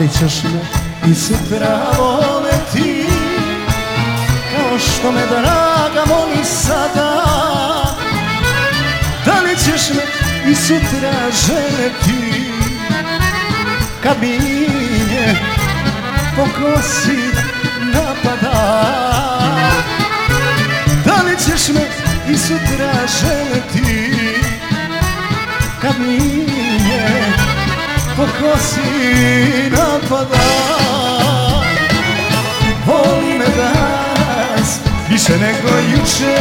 Li ćeš me i sutra voleti Kao što me draga voli sada. Da li ćeš me i sutra želeti Kad mi nje po kosi napada po kosi napada. Voli me danas više nego juče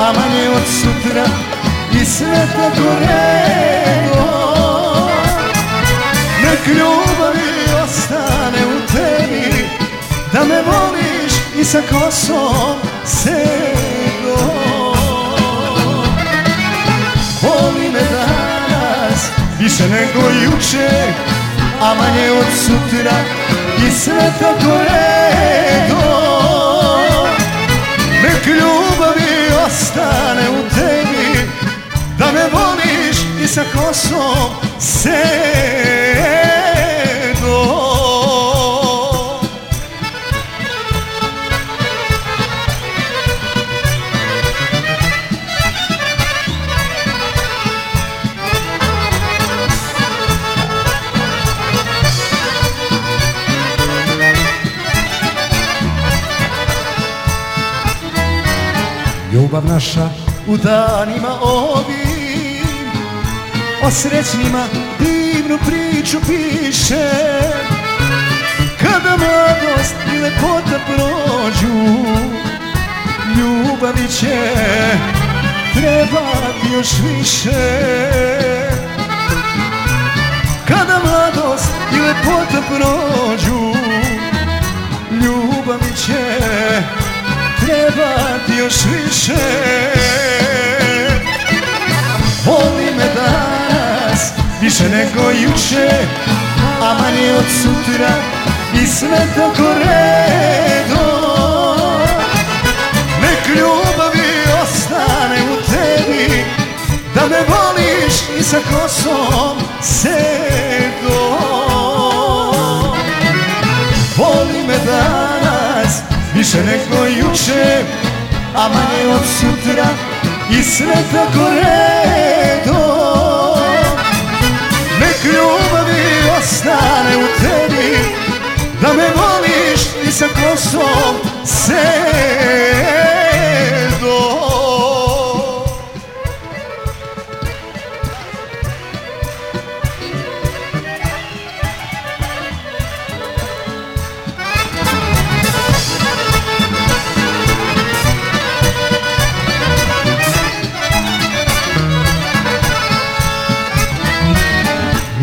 A manje od sutra i sve tako redom Nek ljubavi ostane u tebi Da me voliš i sa kosom segom više nego juče A manje od sutra i sve tako redom Nek ljubavi ostane u tebi Da me voliš i sa kosom segom Ljubav naša u danima ovim O srećnima divnu priču piše. Kada mladost i lepota prođu Ljubavi će trebati još više. Kada mladost i lepota prođu Ljubavi će trebati još više. Voli me danas više nego juče A manje od sutra i sve tako redom. Nek ljubavi ostane u tebi Da me voliš i sa kosom sedom. Voli me danas više nego juče A manje od sutra i sve tako redom. Nek ljubavi ostane u tebi Da me voliš i sa kosom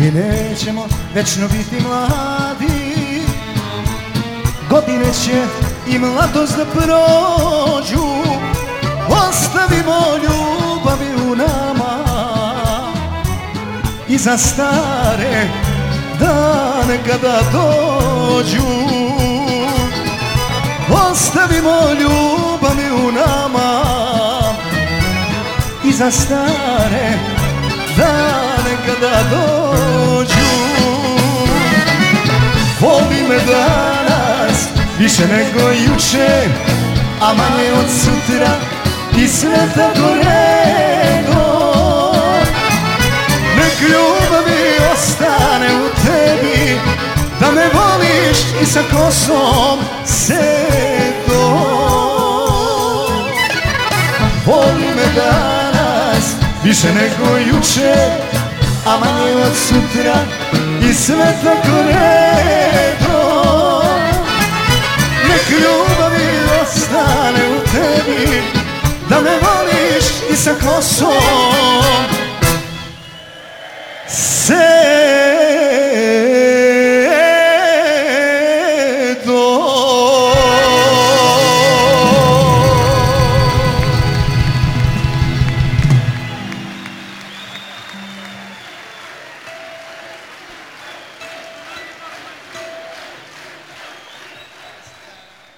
Mi nećemo večno biti mladi. Godine će i mladost da prođu. Ostavimo ljubavi u nama. I za stare dane kada dođu Ostavimo ljubavi u nama. I za stare kada dođu. Voli me danas više nego juče A manje od sutra i sve tako redom Nek ljubavi ostane u tebi Da me voliš i sa kosom sedom Voli me danas više nego juče A manje od sutra i sve tako redom Nek ljubavi ostane u tebi Da me voliš i sa kosom